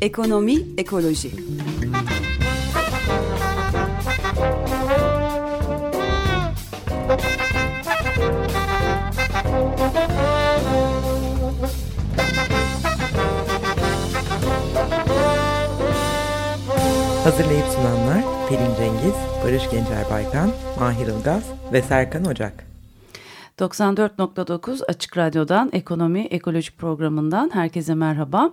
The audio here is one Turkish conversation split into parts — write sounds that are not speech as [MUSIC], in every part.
Ekonomi, ekoloji. Pelin Cengiz, Barış Gencer Baykan, Mahir Ilgaz ve Serkan Ocak. 94.9 Açık Radyo'dan Ekonomi Ekoloji Programı'ndan herkese merhaba.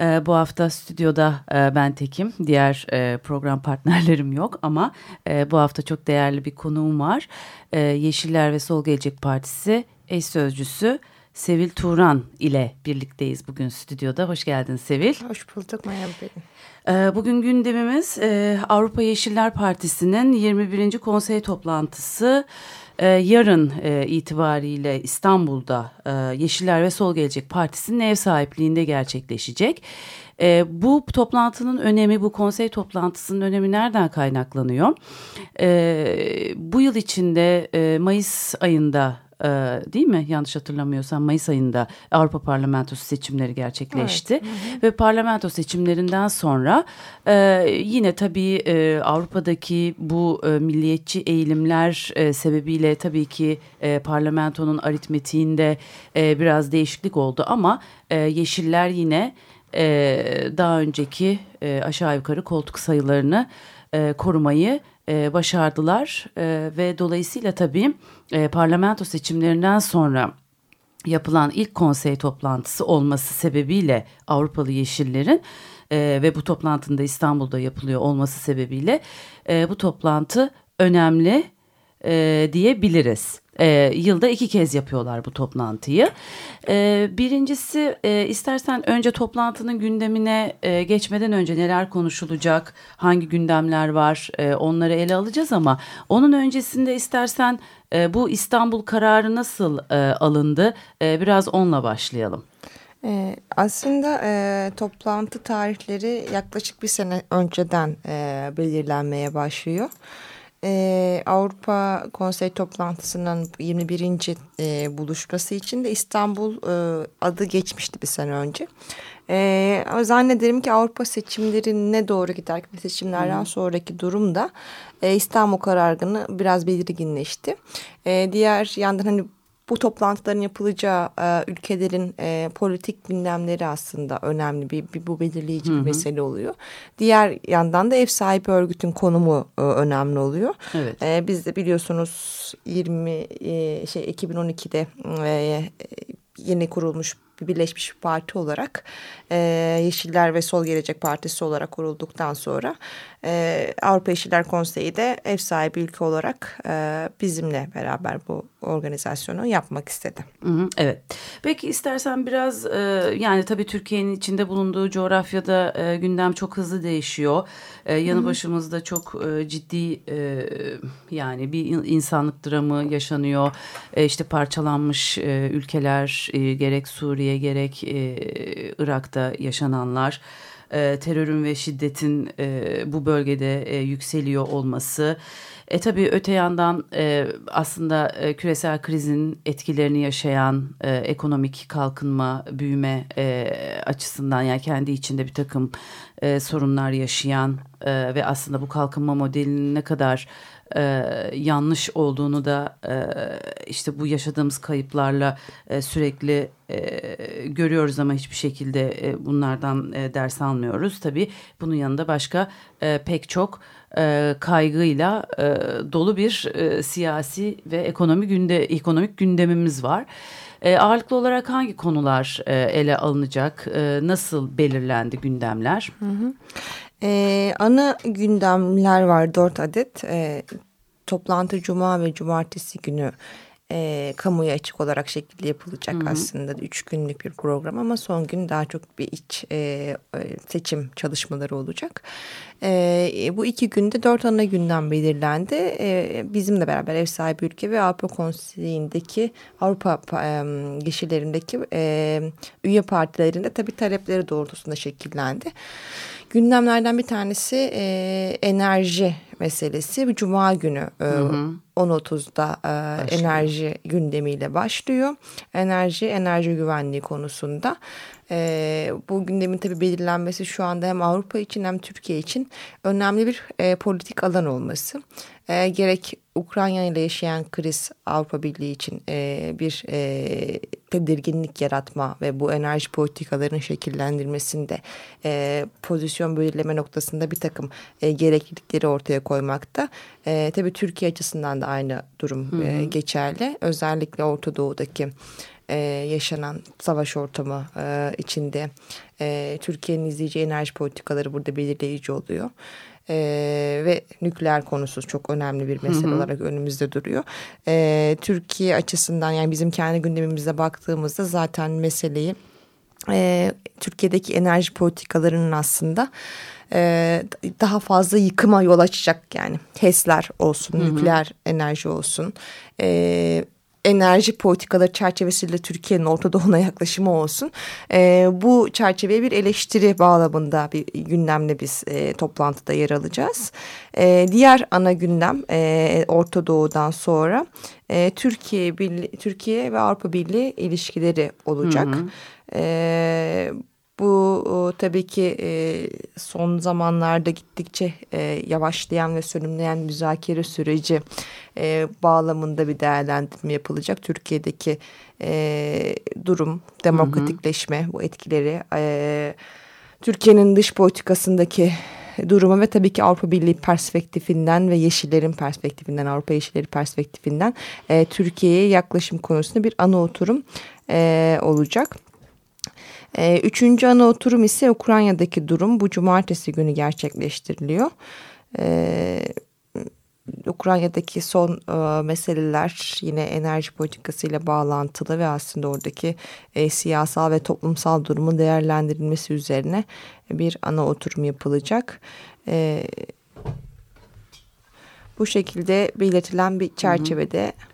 Ee, bu hafta stüdyoda e, ben tekim, diğer e, program partnerlerim yok ama e, bu hafta çok değerli bir konuğum var. E, Yeşiller ve Sol Gelecek Partisi eş sözcüsü Sevil Turan ile birlikteyiz bugün stüdyoda. Hoş geldin Sevil. Hoş bulduk Merhaba Pelin. Ee, bugün gündemimiz e, Avrupa Yeşiller Partisi'nin 21. konsey toplantısı. Ee, yarın e, itibariyle İstanbul'da e, Yeşiller ve Sol Gelecek Partisi'nin ev sahipliğinde gerçekleşecek. Bu toplantının önemi, bu konsey toplantısının önemi nereden kaynaklanıyor? Bu yıl içinde Mayıs ayında e, değil mi? Yanlış hatırlamıyorsam Mayıs ayında Avrupa Parlamentosu seçimleri gerçekleşti. Evet. Ve parlamento seçimlerinden sonra e, yine tabii e, Avrupa'daki bu e, milliyetçi eğilimler e, sebebiyle tabii ki e, parlamentonun aritmetiğinde e, biraz değişiklik oldu ama e, Yeşiller yine e, daha önceki e, aşağı yukarı koltuk sayılarını e, korumayı e, başardılar e, ve dolayısıyla tabii e, parlamento seçimlerinden sonra yapılan ilk konsey toplantısı olması sebebiyle Avrupalı Yeşillerin ve bu toplantının da İstanbul'da yapılıyor olması sebebiyle bu toplantı önemli diyebiliriz. E, yılda iki kez yapıyorlar bu toplantıyı. E, birincisi e, istersen önce toplantının gündemine e, geçmeden önce neler konuşulacak, hangi gündemler var e, onları ele alacağız ama onun öncesinde istersen e, bu İstanbul kararı nasıl e, alındı e, biraz onunla başlayalım. Ee, aslında e, toplantı tarihleri yaklaşık bir sene önceden e, belirlenmeye başlıyor e, Avrupa Konsey toplantısının 21. E, buluşması için de İstanbul e, adı geçmişti bir sene önce. E, zannederim ki Avrupa seçimlerine doğru giderken seçimlerden hmm. sonraki durumda e, İstanbul karargını biraz belirginleşti. E, diğer yandan hani bu toplantıların yapılacağı e, ülkelerin e, politik gündemleri aslında önemli bir, bir bu belirleyici Hı -hı. bir mesele oluyor. Diğer yandan da ev sahibi örgütün konumu e, önemli oluyor. Evet. E, biz de biliyorsunuz 20 e, şey 2012'de e, yeni kurulmuş bir birleşmiş bir parti olarak e, Yeşiller ve Sol Gelecek Partisi olarak kurulduktan sonra e, Avrupa Yeşiller Konseyi de ev sahibi ülke olarak e, bizimle beraber bu organizasyonu yapmak istedi. Evet. Peki istersen biraz e, yani tabii Türkiye'nin içinde bulunduğu coğrafyada e, gündem çok hızlı değişiyor. E, yanı hı hı. başımızda çok e, ciddi e, yani bir insanlık dramı yaşanıyor. E, işte parçalanmış e, ülkeler e, gerek Suriye gerek e, Irak'ta yaşananlar e, terörün ve şiddetin e, bu bölgede e, yükseliyor olması. E tabii öte yandan e, aslında e, küresel krizin etkilerini yaşayan e, ekonomik kalkınma, büyüme e, açısından yani kendi içinde bir takım e, sorunlar yaşayan e, ve aslında bu kalkınma modelinin ne kadar e, yanlış olduğunu da e, işte bu yaşadığımız kayıplarla e, sürekli e, görüyoruz ama hiçbir şekilde e, bunlardan e, ders almıyoruz. Tabii bunun yanında başka e, pek çok e, kaygıyla e, dolu bir e, siyasi ve ekonomi günde ekonomik gündemimiz var. E, ağırlıklı olarak hangi konular e, ele alınacak? E, nasıl belirlendi gündemler? Hı hı. E, ana gündemler var dört adet. E, toplantı cuma ve cumartesi günü e, kamuya açık olarak şekilde yapılacak Hı -hı. aslında üç günlük bir program ama son gün daha çok bir iç e, e seçim çalışmaları olacak. E, bu iki günde dört ana günden belirlendi. E, bizimle beraber ev sahibi ülke ve Avrupa Konseyi'ndeki Avrupa e, yeşillerindeki e, üye partilerinde tabii talepleri doğrultusunda şekillendi. Gündemlerden bir tanesi e, enerji meselesi. Cuma günü e, 10.30'da e, enerji gündemiyle başlıyor. Enerji, enerji güvenliği konusunda. E, bu gündemin tabii belirlenmesi şu anda hem Avrupa için hem Türkiye için önemli bir e, politik alan olması. E, gerek Ukrayna ile yaşayan kriz Avrupa Birliği için e, bir e, tedirginlik yaratma ve bu enerji politikalarının şekillendirmesinde e, pozisyon belirleme noktasında bir takım e, gereklilikleri ortaya koymakta. E, tabii Türkiye açısından da aynı durum hı hı. E, geçerli. Özellikle Orta Doğu'daki e, yaşanan savaş ortamı e, içinde e, Türkiye'nin izleyeceği enerji politikaları burada belirleyici oluyor. Ee, ve nükleer konusu çok önemli bir mesele hı hı. olarak önümüzde duruyor. Ee, Türkiye açısından yani bizim kendi gündemimize baktığımızda zaten meseleyi e, Türkiye'deki enerji politikalarının aslında e, daha fazla yıkıma yol açacak yani HES'ler olsun, hı hı. nükleer enerji olsun. E, enerji politikaları çerçevesiyle Türkiye'nin Orta Doğu'na [LAUGHS] yaklaşımı olsun. E, bu çerçeveye bir eleştiri bağlamında bir gündemle biz e, toplantıda yer alacağız. E, diğer ana gündem e, Orta Doğu'dan sonra e, Türkiye Birliği, Türkiye ve Avrupa Birliği ilişkileri olacak. Hı hı. E, bu tabii ki e, son zamanlarda gittikçe e, yavaşlayan ve sönümleyen müzakere süreci e, bağlamında bir değerlendirme yapılacak. Türkiye'deki durum, demokratikleşme, hı hı. bu etkileri, Türkiye'nin dış politikasındaki durumu ve tabii ki Avrupa Birliği perspektifinden ve Yeşillerin perspektifinden, Avrupa Yeşilleri perspektifinden Türkiye'ye yaklaşım konusunda bir ana oturum olacak. E, üçüncü ana oturum ise Ukrayna'daki durum. Bu cumartesi günü gerçekleştiriliyor. E, Ukrayna'daki son e, meseleler yine enerji politikasıyla bağlantılı ve aslında oradaki e, siyasal ve toplumsal durumun değerlendirilmesi üzerine bir ana oturum yapılacak. E, bu şekilde belirtilen bir çerçevede... Hı hı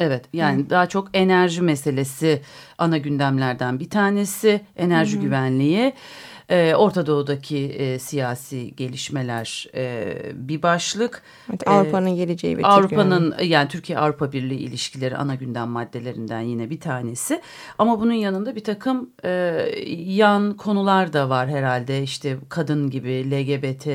Evet yani Hı. daha çok enerji meselesi ana gündemlerden bir tanesi enerji Hı. güvenliği. Ee, Orta Doğu'daki e, siyasi gelişmeler e, bir başlık. Evet, Avrupa'nın geleceği ve Avrupa'nın yani Türkiye Avrupa Birliği ilişkileri ana gündem maddelerinden yine bir tanesi. Ama bunun yanında bir takım e, yan konular da var herhalde. İşte kadın gibi LGBT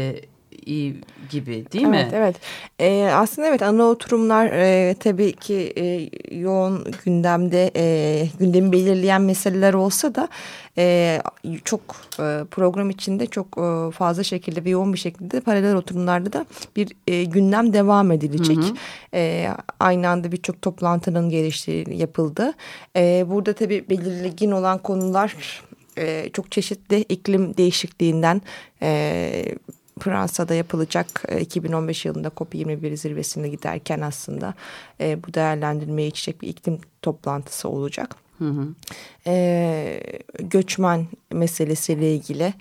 iyi gibi değil mi? Evet evet. Ee, aslında evet ana oturumlar e, tabii ki e, yoğun gündemde e, gündemi belirleyen meseleler olsa da e, çok e, program içinde çok e, fazla şekilde ve yoğun bir şekilde paralel oturumlarda da bir e, gündem devam edilecek. Hı hı. E, aynı anda birçok toplantının geliştiği yapıldı. E, burada tabii belirgin olan konular e, çok çeşitli iklim değişikliğinden e, Fransa'da yapılacak 2015 e, yılında COP21 zirvesine giderken aslında e, bu değerlendirmeye içecek bir iklim toplantısı olacak. Hı hı. E, göçmen meselesiyle ilgili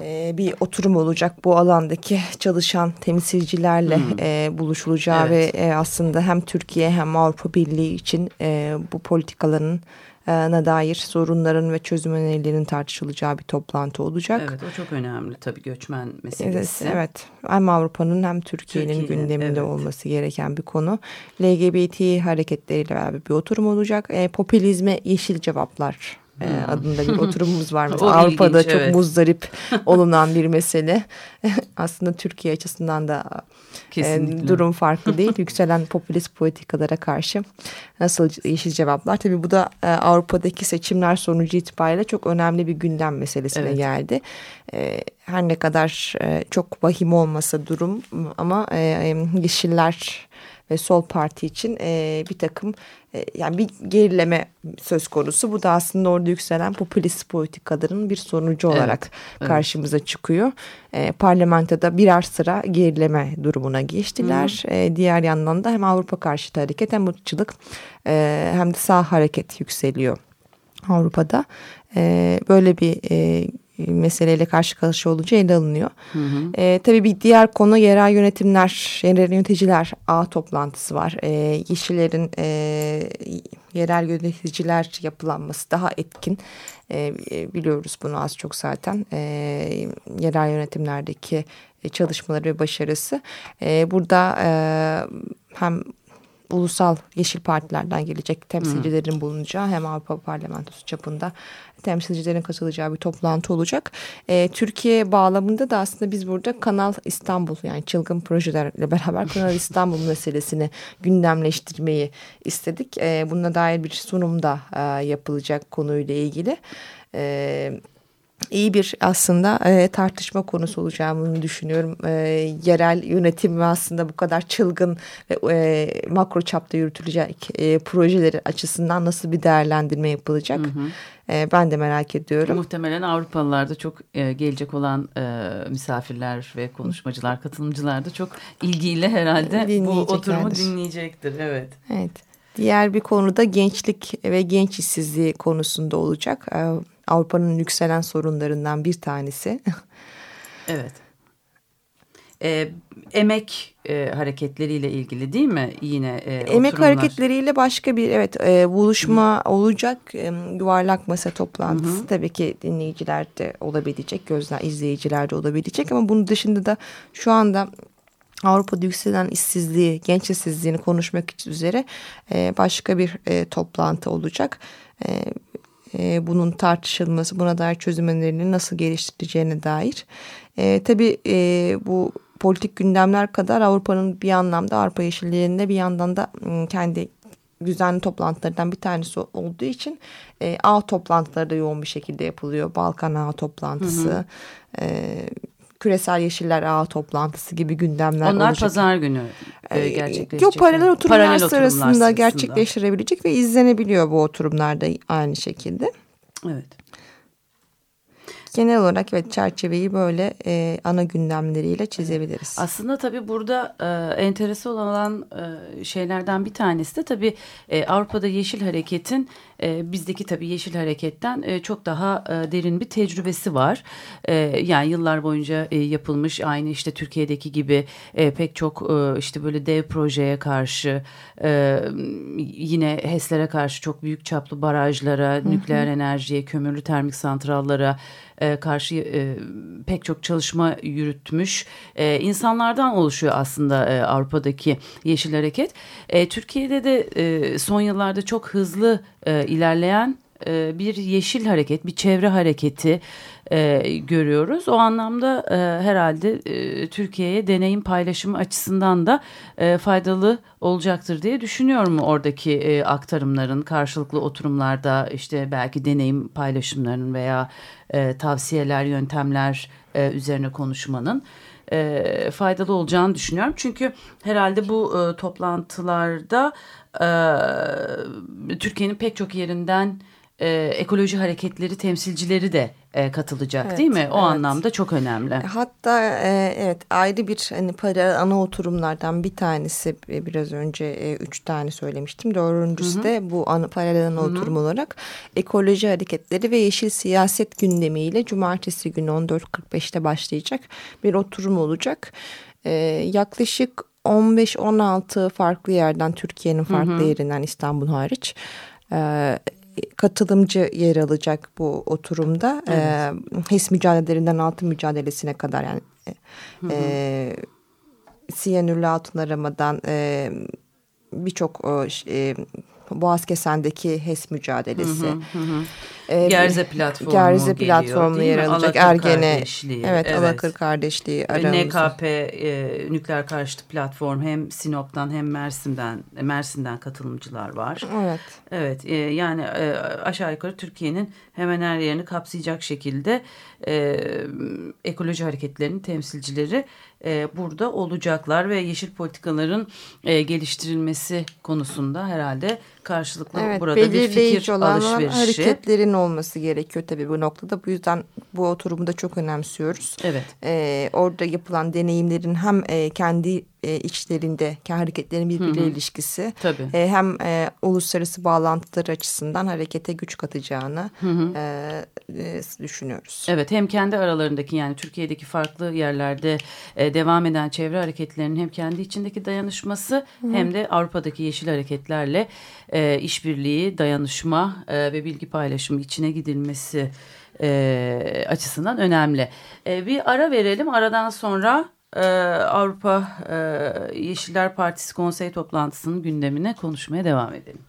e, bir oturum olacak bu alandaki çalışan temsilcilerle hmm. e, buluşulacağı evet. ve e, aslında hem Türkiye hem Avrupa Birliği için e, bu politikaların na dair sorunların ve çözüm önerilerinin tartışılacağı bir toplantı olacak. Evet o çok önemli tabii göçmen meselesi. Evet, evet. hem Avrupa'nın hem Türkiye'nin Türkiye, gündeminde evet. olması gereken bir konu. LGBT hareketleriyle beraber bir oturum olacak. E, popülizme yeşil cevaplar e, adında bir oturumumuz var. [LAUGHS] Mesela Avrupa'da ilginç, çok evet. muzdarip [LAUGHS] olunan bir mesele. [LAUGHS] Aslında Türkiye açısından da e, durum farklı değil. Yükselen popülist politikalara karşı nasıl yeşil cevaplar. Tabii bu da e, Avrupa'daki seçimler sonucu itibariyle çok önemli bir gündem meselesine evet. geldi. E, her ne kadar e, çok vahim olmasa durum ama e, Yeşiller ve Sol Parti için e, bir takım e, yani bir gerileme söz konusu. Bu da aslında orada yükselen popülist politikaların bir sonucu olarak evet, karşımıza evet. çıkıyor. E, parlamentoda birer sıra gerileme durumuna geçtiler. E, diğer yandan da hem Avrupa karşıtı hareket hem ırkçılık e, hem de sağ hareket yükseliyor Avrupa'da. E, böyle bir e, meseleyle karşı karşıya olunca ele alınıyor. Hı hı. E, tabii bir diğer konu yerel yönetimler, yerel yöneticiler ağ toplantısı var. E, Yeşillerin e, yerel yöneticiler yapılanması daha etkin. E, biliyoruz bunu az çok zaten. E, yerel yönetimlerdeki çalışmaları ve başarısı. E, burada e, hem ulusal yeşil partilerden gelecek temsilcilerin bulunacağı hem Avrupa Parlamentosu çapında temsilcilerin katılacağı bir toplantı olacak. E, Türkiye bağlamında da aslında biz burada Kanal İstanbul yani çılgın projelerle beraber Kanal [LAUGHS] İstanbul meselesini gündemleştirmeyi istedik. E, bununla dair bir sunum da e, yapılacak konuyla ilgili. Evet iyi bir aslında e, tartışma konusu olacağını düşünüyorum. E, yerel yönetim ve aslında bu kadar çılgın ve e, makro çapta yürütülecek e, projeleri açısından nasıl bir değerlendirme yapılacak? Hı hı. E, ben de merak ediyorum. Muhtemelen Avrupalılar da çok e, gelecek olan e, misafirler ve konuşmacılar, katılımcılar da çok ilgiyle herhalde bu oturumu dinleyecektir. Evet. Evet. Diğer bir konu da gençlik ve genç işsizliği konusunda olacak. Avrupa'nın yükselen sorunlarından bir tanesi. [LAUGHS] evet. E, emek e, hareketleriyle ilgili değil mi yine e, Emek oturumlar. hareketleriyle başka bir evet e, buluşma Hı. olacak. E, yuvarlak masa toplantısı Hı. tabii ki dinleyiciler de olabilecek, gözler izleyiciler de olabilecek ama bunun dışında da şu anda Avrupa'da yükselen işsizliği, genç işsizliğini konuşmak üzere e, başka bir e, toplantı olacak. E, e, bunun tartışılması, buna dair çözüm önerilerini nasıl geliştireceğine dair. E, tabii e, bu politik gündemler kadar Avrupa'nın bir anlamda Avrupa Yeşilliği'nde bir yandan da kendi düzenli toplantılardan bir tanesi olduğu için e, ağ toplantıları da yoğun bir şekilde yapılıyor. Balkan ağ toplantısı, hı hı. E, küresel yeşiller ağı toplantısı gibi gündemler Onlar olacak. pazar günü e, gerçekleşecek. Yok paralel oturumlar paralel sırasında, sırasında gerçekleştirebilecek ve izlenebiliyor bu oturumlarda aynı şekilde. Evet genel olarak evet çerçeveyi böyle e, ana gündemleriyle çizebiliriz. Aslında tabii burada e, enteresan olan e, şeylerden bir tanesi de tabii e, Avrupa'da Yeşil Hareket'in e, bizdeki tabii Yeşil Hareket'ten e, çok daha e, derin bir tecrübesi var. E, yani yıllar boyunca e, yapılmış aynı işte Türkiye'deki gibi e, pek çok e, işte böyle dev projeye karşı e, yine HES'lere karşı çok büyük çaplı barajlara, hı hı. nükleer enerjiye, kömürlü termik santrallara e, karşı e, pek çok çalışma yürütmüş e, insanlardan oluşuyor aslında Avrupa'daki Yeşil Hareket. Türkiye'de de son yıllarda çok hızlı ilerleyen bir yeşil hareket, bir çevre hareketi e, görüyoruz. O anlamda e, herhalde e, Türkiye'ye deneyim paylaşımı açısından da e, faydalı olacaktır diye düşünüyorum oradaki e, aktarımların karşılıklı oturumlarda işte belki deneyim paylaşımlarının veya e, tavsiyeler, yöntemler e, üzerine konuşmanın e, faydalı olacağını düşünüyorum. Çünkü herhalde bu e, toplantılarda e, Türkiye'nin pek çok yerinden e, ekoloji hareketleri temsilcileri de e, katılacak evet, değil mi? O evet. anlamda çok önemli. Hatta e, evet ayrı bir hani paralel ana oturumlardan bir tanesi e, biraz önce e, üç tane söylemiştim. Dördüncüsü Hı -hı. de bu ana, paralel ana Hı -hı. oturum olarak ekoloji hareketleri ve yeşil siyaset gündemiyle cumartesi günü 14.45'te başlayacak bir oturum olacak. E, yaklaşık 15-16 farklı yerden Türkiye'nin farklı Hı -hı. yerinden İstanbul hariç e, katılımcı yer alacak bu oturumda. Evet. E, HES mücadelelerinden altın mücadelesine kadar yani hı hı. e, siyanürlü altın aramadan e, birçok e, Boğaz Kesen'deki HES mücadelesi. Hı hı hı. Ee, Gerze platformu Gerze platformu yer alacak. Ergene. Kardeşliği. Evet, evet. Alakır kardeşliği aramızda. NKP e, nükleer karşıtı platform hem Sinop'tan hem Mersin'den Mersin'den katılımcılar var. Evet. Evet e, yani e, aşağı yukarı Türkiye'nin hemen her yerini kapsayacak şekilde e, ekoloji hareketlerinin temsilcileri e, burada olacaklar ve yeşil politikaların e, geliştirilmesi konusunda herhalde karşılıklı evet, burada bir fikir olan alışverişi. hareketlerin olması gerekiyor tabii bu noktada. Bu yüzden bu oturumu da çok önemsiyoruz. Evet. Ee, orada yapılan deneyimlerin hem e, kendi e, içlerindeki hareketlerin birbiriyle ilişkisi Tabii. E, hem e, uluslararası bağlantıları açısından harekete güç katacağını. E, e, düşünüyoruz. Evet hem kendi aralarındaki yani Türkiye'deki farklı yerlerde e, devam eden çevre hareketlerinin hem kendi içindeki dayanışması hı. hem de Avrupa'daki yeşil hareketlerle e, işbirliği, dayanışma e, ve bilgi paylaşımı içine gidilmesi e, açısından önemli. E, bir ara verelim. Aradan sonra e, Avrupa e, Yeşiller Partisi konsey toplantısının gündemine konuşmaya devam edelim.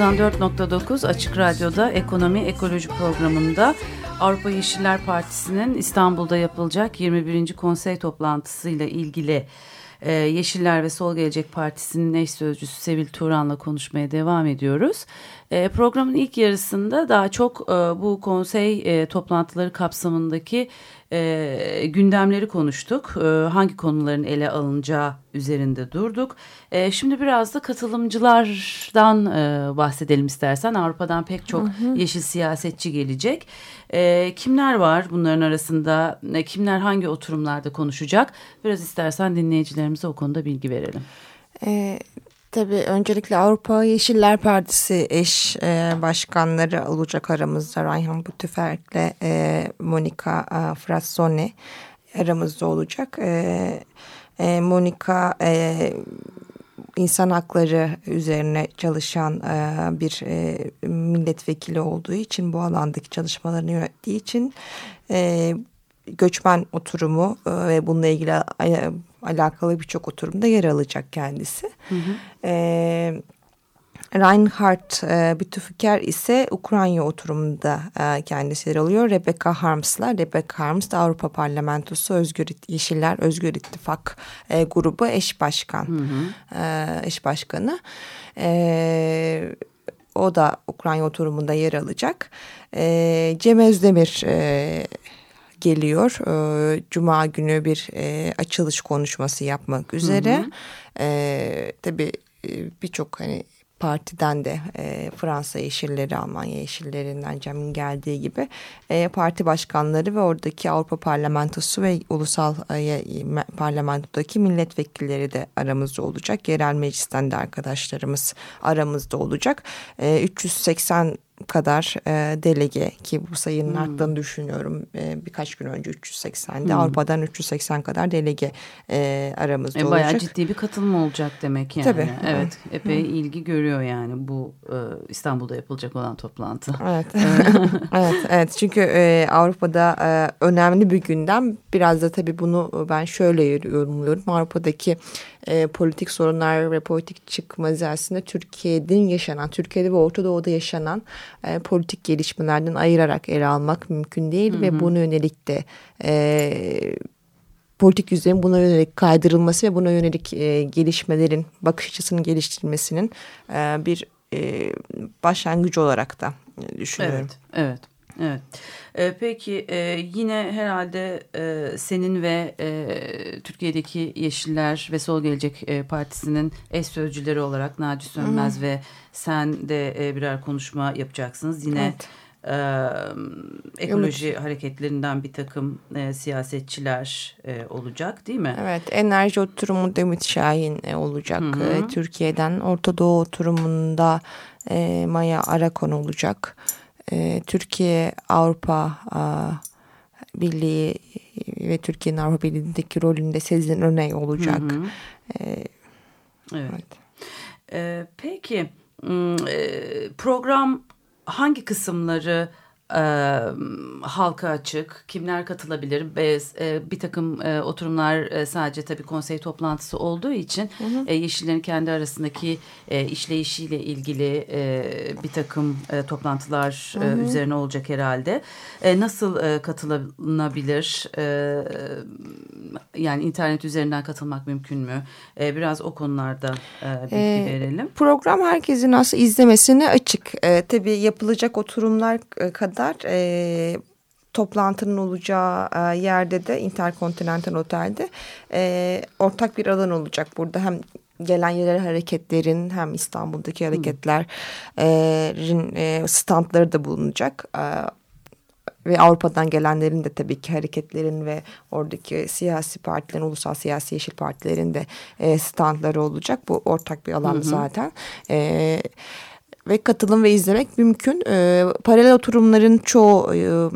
94.9 Açık Radyo'da Ekonomi Ekoloji programında Avrupa Yeşiller Partisi'nin İstanbul'da yapılacak 21. konsey toplantısıyla ilgili e, Yeşiller ve Sol Gelecek Partisi'nin eş sözcüsü Sevil Turan'la konuşmaya devam ediyoruz. E, programın ilk yarısında daha çok e, bu konsey e, toplantıları kapsamındaki e, gündemleri konuştuk. E, hangi konuların ele alınacağı üzerinde durduk. E, şimdi biraz da katılımcılardan e, bahsedelim istersen. Avrupa'dan pek çok hı hı. yeşil siyasetçi gelecek. E, kimler var bunların arasında? E, kimler hangi oturumlarda konuşacak? Biraz istersen dinleyicilerimize o konuda bilgi verelim. Evet Tabii öncelikle Avrupa Yeşiller Partisi eş e, başkanları olacak aramızda. Reinhard Bütüferk'le e, Monika e, Frassoni aramızda olacak. E, e, Monika e, insan hakları üzerine çalışan e, bir e, milletvekili olduğu için bu alandaki çalışmalarını yönettiği için e, göçmen oturumu e, ve bununla ilgili e, alakalı birçok oturumda yer alacak kendisi. E, Reinhard e, Bütüfüker ise Ukrayna oturumunda e, kendisi yer alıyor. Rebecca Harms'la. Rebecca Harms da Avrupa Parlamentosu Özgür Yeşiller Özgür İttifak e, grubu eş başkan. E, eş başkanı. E, o da Ukrayna oturumunda yer alacak. E, Cem Özdemir e, geliyor. E, Cuma günü bir e, açılış konuşması yapmak üzere. E, tabii e, birçok hani partiden de e, Fransa Yeşilleri, Almanya Yeşillerinden Cem'in geldiği gibi e, parti başkanları ve oradaki Avrupa Parlamentosu ve ulusal e, me- parlamentodaki milletvekilleri de aramızda olacak. Yerel meclisten de arkadaşlarımız aramızda olacak. E, 380 kadar e, delege ki bu sayının arttığını düşünüyorum. E, birkaç gün önce 380'de Avrupa'dan 380 kadar delege e, aramızda E, olacak. bayağı ciddi bir katılım olacak demek yani. Tabii. Evet, epey ilgi görüyor yani bu e, İstanbul'da yapılacak olan toplantı. Evet. [LAUGHS] [LAUGHS] evet, evet. Çünkü e, Avrupa'da e, önemli bir gündem. Biraz da tabii bunu ben şöyle yorumluyorum. Avrupa'daki e, politik sorunlar ve politik çıkmazı aslında Türkiye'nin yaşanan, Türkiye'de ve Orta Doğu'da yaşanan e, politik gelişmelerden ayırarak ele almak mümkün değil ve buna yönelik de e, politik yüzlerin buna yönelik kaydırılması ve buna yönelik e, gelişmelerin bakış açısının geliştirilmesinin e, bir e, başlangıcı olarak da e, düşünüyorum. Evet, evet. Evet. E, peki e, yine herhalde e, senin ve e, Türkiye'deki Yeşiller ve Sol Gelecek e, Partisi'nin eş sözcüleri olarak Naci Sönmez ve sen de e, birer konuşma yapacaksınız. Yine Evet. e, ekoloji hareketlerinden bir takım e, siyasetçiler e, olacak değil mi? Evet, enerji oturumu Demit Şahin e, olacak. E, Türkiye'den Orta Doğu oturumunda e, Maya Arakon olacak. E, Türkiye Avrupa Birliği ve Türkiye'nin Avrupa Birliği'ndeki rolünde Sezin Öney olacak. E, Evet. evet. Ee, peki e, program hangi kısımları e, halka açık? Kimler katılabilir? E, bir takım e, oturumlar e, sadece tabii konsey toplantısı olduğu için e, Yeşillerin kendi arasındaki e, işleyişiyle ilgili e, bir takım e, toplantılar e, üzerine olacak herhalde. E, nasıl e, katılınabilir? E, yani internet üzerinden katılmak mümkün mü? E, biraz o konularda e, bilgi Ee, verelim. Program herkesin aslında izlemesine açık. E, tabii yapılacak oturumlar e, kadar e, toplantının olacağı e, yerde de Intercontinental Otel'de e, ortak bir alan olacak. Burada hem gelen yerel hareketlerin hem İstanbul'daki hareketlerin e, standları da bulunacak. E, ve Avrupa'dan gelenlerin de tabii ki hareketlerin ve oradaki siyasi partilerin, ulusal siyasi yeşil partilerin de e, standları olacak. Bu ortak bir alan zaten. E, ve katılım ve izlemek mümkün. E, paralel oturumların çoğu... E,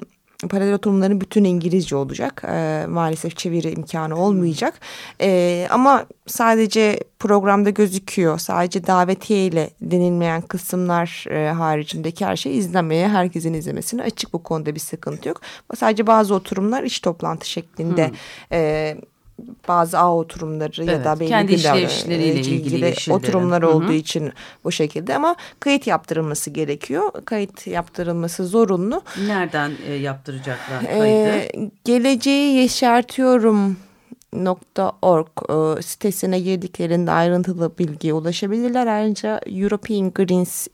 Paralel oturumların bütün İngilizce olacak. E, maalesef çeviri imkanı olmayacak. E, ama sadece programda gözüküyor. Sadece davetiye ile denilmeyen kısımlar e, haricindeki her şey izlemeye, herkesin izlemesine açık bu konuda bir sıkıntı yok. Sadece bazı oturumlar iş toplantı şeklinde e, bazı ağ oturumları ya Evet, da belli kendi bir işlevleriyle e, ilgili yeşillerin. oturumlar Hı hı. olduğu için bu şekilde ama kayıt yaptırılması gerekiyor. Kayıt yaptırılması zorunlu. Nereden e, yaptıracaklar Ee, kaydı? geleceği yeşertiyorum .org e, sitesine girdiklerinde ayrıntılı bilgiye ulaşabilirler. Ayrıca European Greens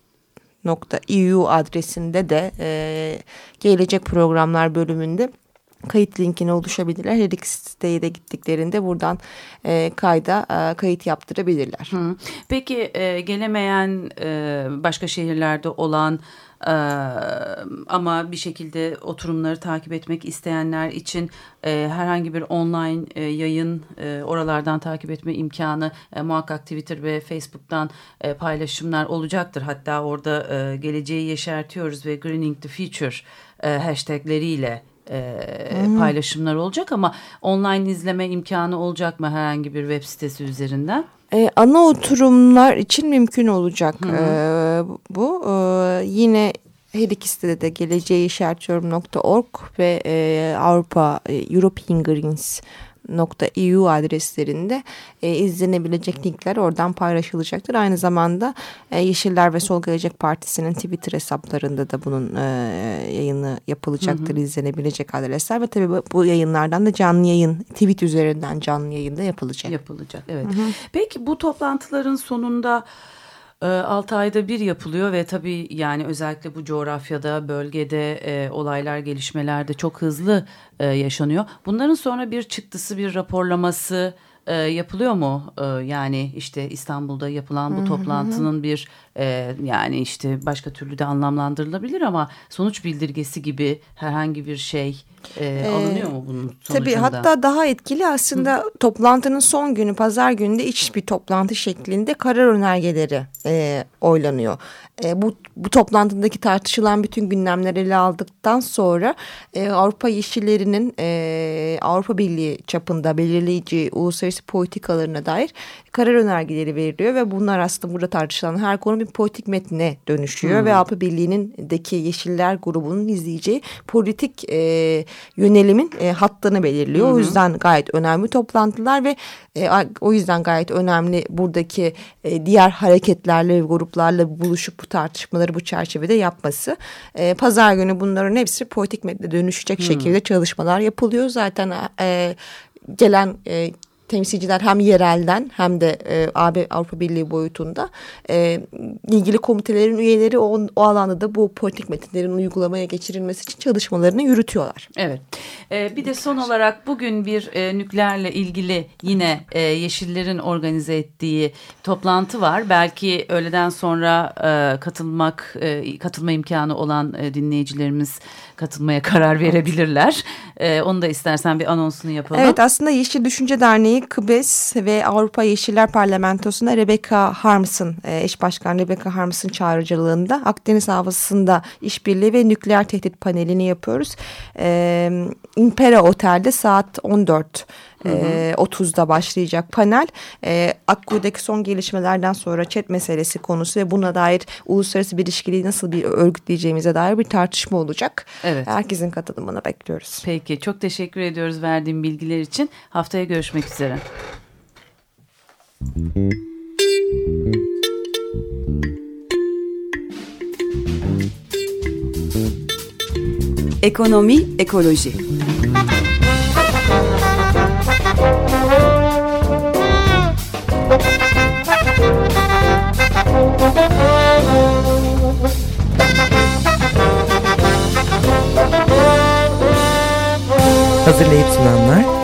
.eu adresinde de e, gelecek programlar bölümünde kayıt linkine ulaşabilirler. Her iki siteye de gittiklerinde buradan e, kayda e, kayıt yaptırabilirler. Hı. Peki e, gelemeyen e, başka şehirlerde olan Ee, ama bir şekilde oturumları takip etmek isteyenler için e, herhangi bir online e, yayın e, oralardan takip etme imkanı e, muhakkak Twitter ve Facebook'tan e, paylaşımlar olacaktır. Hatta orada e, geleceği yeşertiyoruz ve Greening the Future e, hashtagleriyle e, paylaşımlar olacak ama online izleme imkanı olacak mı herhangi bir web sitesi üzerinden? E, ana oturumlar için mümkün olacak e, bu. E, yine her iki sitede de geleceği işaretliyorum.org ve e, Avrupa e, European Greens .eu adreslerinde e, izlenebilecek linkler oradan paylaşılacaktır. Aynı zamanda e, Yeşiller ve Sol Gelecek Partisi'nin Twitter hesaplarında da bunun e, yayını yapılacaktır. izlenebilecek adresler ve tabii bu, yayınlardan da canlı yayın tweet üzerinden canlı yayında yapılacak. Yapılacak evet. Peki bu toplantıların sonunda 6 ayda bir yapılıyor ve tabii yani özellikle bu coğrafyada, bölgede e, olaylar, gelişmeler de çok hızlı e, yaşanıyor. Bunların sonra bir çıktısı, bir raporlaması e, yapılıyor mu? E, yani işte İstanbul'da yapılan bu toplantının bir e, yani işte başka türlü de anlamlandırılabilir ama sonuç bildirgesi gibi herhangi bir şey e, alınıyor mu bunun sonucunda? Tabii hatta daha etkili aslında toplantının son günü pazar gününde iç bir toplantı şeklinde karar önergeleri e, oylanıyor. E, bu, bu toplantıdaki tartışılan bütün gündemleri ele aldıktan sonra e, Avrupa Yeşilleri'nin e, Avrupa Birliği çapında belirleyici uluslararası politikalarına dair karar önergeleri veriliyor ve bunlar aslında burada tartışılan her konu bir politik metne dönüşüyor ve Avrupa Birliği'ndeki Yeşiller grubunun izleyeceği politik e, yönelimin e, hattını belirliyor. O yüzden gayet önemli toplantılar ve e, o yüzden gayet önemli buradaki e, diğer hareketlerle ve gruplarla buluşup bu tartışmaları bu çerçevede yapması. E, Pazar günü bunların hepsi politik metne dönüşecek şekilde çalışmalar yapılıyor. Zaten e, gelen e, temsilciler hem yerelden hem de e, AB Avrupa Birliği boyutunda e, ilgili komitelerin üyeleri o, o alanda da bu politik metinlerin uygulamaya geçirilmesi için çalışmalarını yürütüyorlar. Evet. Ee, bir de son olarak bugün bir e, nükleerle ilgili yine e, Yeşillerin organize ettiği toplantı var. Belki öğleden sonra e, katılmak, e, katılma imkanı olan e, dinleyicilerimiz katılmaya [LAUGHS] karar verebilirler. E, onu da istersen bir anonsunu yapalım. Evet aslında Yeşil Düşünce Derneği KıBES ve Avrupa Yeşiller Parlamentosu'nda Rebecca Harms'ın e, eş başkan Rebecca Harms'ın çağrıcılığında Akdeniz Havası'nda işbirliği ve nükleer tehdit panelini yapıyoruz. E, Impera Otel'de saat 14 e, 30'da başlayacak panel e, Akkuyu'daki son gelişmelerden sonra chat meselesi konusu ve buna dair uluslararası bir ilişkiliği nasıl bir örgütleyeceğimize dair bir tartışma olacak. Evet. Herkesin katılımını bekliyoruz. Peki çok teşekkür ediyoruz verdiğin bilgiler için. Haftaya görüşmek üzere. Ekonomi, ekoloji.